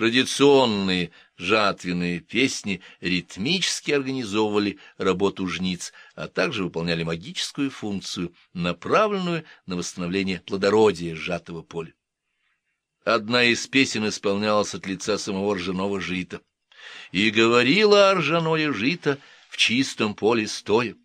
Традиционные жатвенные песни ритмически организовывали работу жниц, а также выполняли магическую функцию, направленную на восстановление плодородия сжатого поля. Одна из песен исполнялась от лица самого ржаного жита. «И говорила ржаное жито в чистом поле стоя,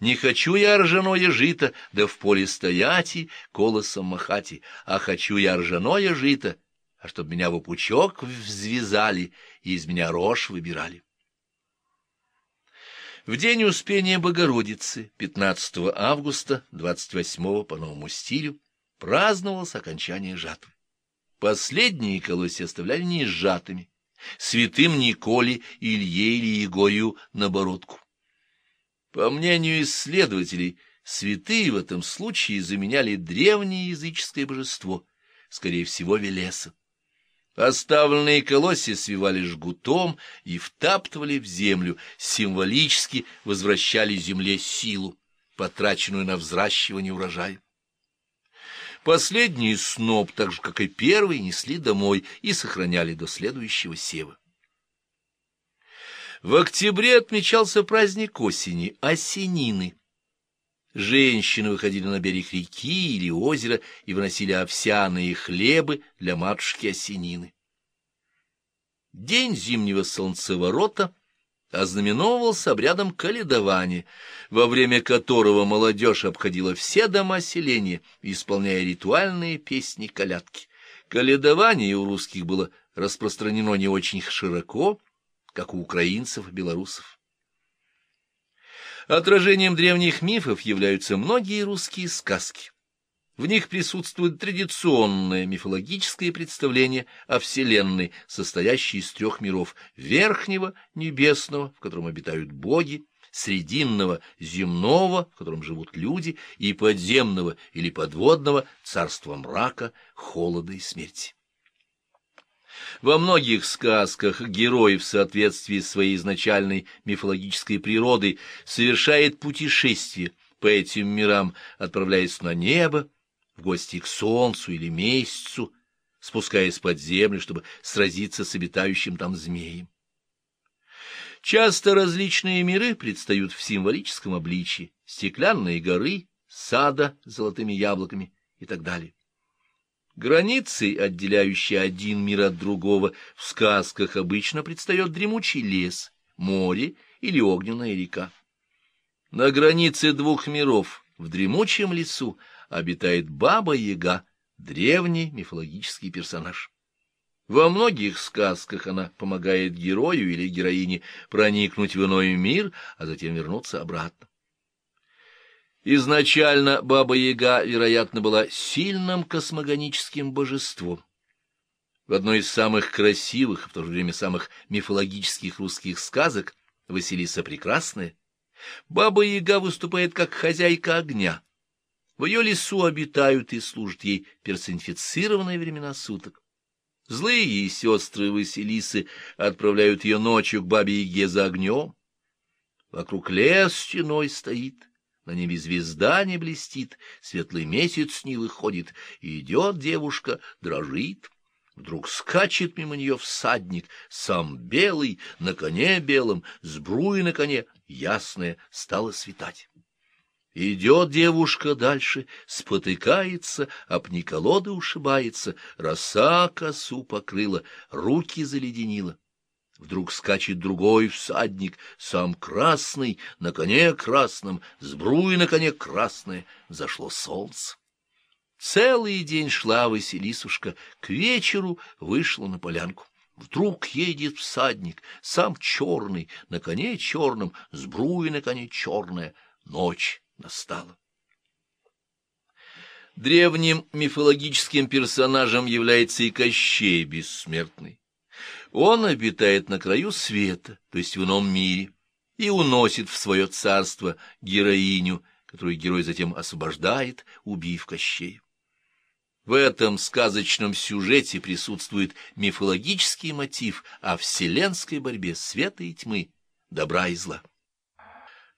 не хочу я ржаное жито, да в поле стояти, колосом махати, а хочу я ржаное жито, а чтоб меня в пучок взвязали и из меня рожь выбирали. В день Успения Богородицы, 15 августа, 28 по новому стилю, праздновалось окончание жатвы. Последние колосья оставляли не сжатыми, святым Николе, Илье или Егорию на бородку. По мнению исследователей, святые в этом случае заменяли древнее языческое божество, скорее всего, Велеса. Оставленные колосья свивали жгутом и втаптывали в землю, символически возвращали земле силу, потраченную на взращивание урожая. Последний сноп, так же, как и первый, несли домой и сохраняли до следующего сева. В октябре отмечался праздник осени — осенины. Женщины выходили на берег реки или озера и выносили овсяные хлебы для матушки осенины. День зимнего солнцеворота ознаменовывался обрядом каледования, во время которого молодежь обходила все дома селения, исполняя ритуальные песни-колядки. Каледование у русских было распространено не очень широко, как у украинцев и белорусов. Отражением древних мифов являются многие русские сказки. В них присутствует традиционное мифологическое представление о Вселенной, состоящей из трех миров — верхнего, небесного, в котором обитают боги, срединного, земного, в котором живут люди, и подземного или подводного, царства мрака, холода и смерти. Во многих сказках герой в соответствии с своей изначальной мифологической природой совершает путешествие по этим мирам, отправляясь на небо, в гости к солнцу или месяцу, спускаясь под землю, чтобы сразиться с обитающим там змеем. Часто различные миры предстают в символическом обличии, стеклянные горы, сада с золотыми яблоками и так далее. Границей, отделяющей один мир от другого, в сказках обычно предстает дремучий лес, море или огненная река. На границе двух миров, в дремучем лесу, обитает Баба-Яга, древний мифологический персонаж. Во многих сказках она помогает герою или героине проникнуть в иной мир, а затем вернуться обратно. Изначально Баба-Яга, вероятно, была сильным космогоническим божеством. В одной из самых красивых, в то же время самых мифологических русских сказок «Василиса Прекрасная» Баба-Яга выступает как хозяйка огня. В ее лесу обитают и служат ей персонифицированные времена суток. Злые сестры Василисы отправляют ее ночью к Бабе-Яге за огнем. Вокруг лес стеной стоит, на небе звезда не блестит, светлый месяц не выходит, идет девушка, дрожит. Вдруг скачет мимо нее всадник, сам белый, на коне белом, сбруи на коне, ясное, стало светать. Идет девушка дальше, спотыкается, об Николоды ушибается, роса косу покрыла, руки заледенила. Вдруг скачет другой всадник, сам красный, на коне красном, сбруи на коне красное, зашло солнце. Целый день шла Василисушка, к вечеру вышла на полянку. Вдруг едет всадник, сам черный, на коне черном, сбруи на коне черная, ночь настала. Древним мифологическим персонажем является и Кощей Бессмертный. Он обитает на краю света, то есть в ином мире, и уносит в свое царство героиню, которую герой затем освобождает, убив Кощея. В этом сказочном сюжете присутствует мифологический мотив о вселенской борьбе света и тьмы, добра и зла.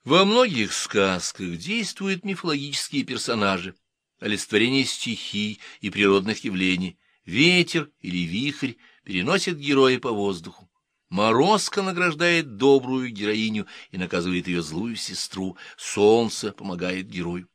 Во многих сказках действуют мифологические персонажи, олицетворение стихий и природных явлений, ветер или вихрь, переносит героя по воздуху. Морозко награждает добрую героиню и наказывает ее злую сестру. Солнце помогает герою.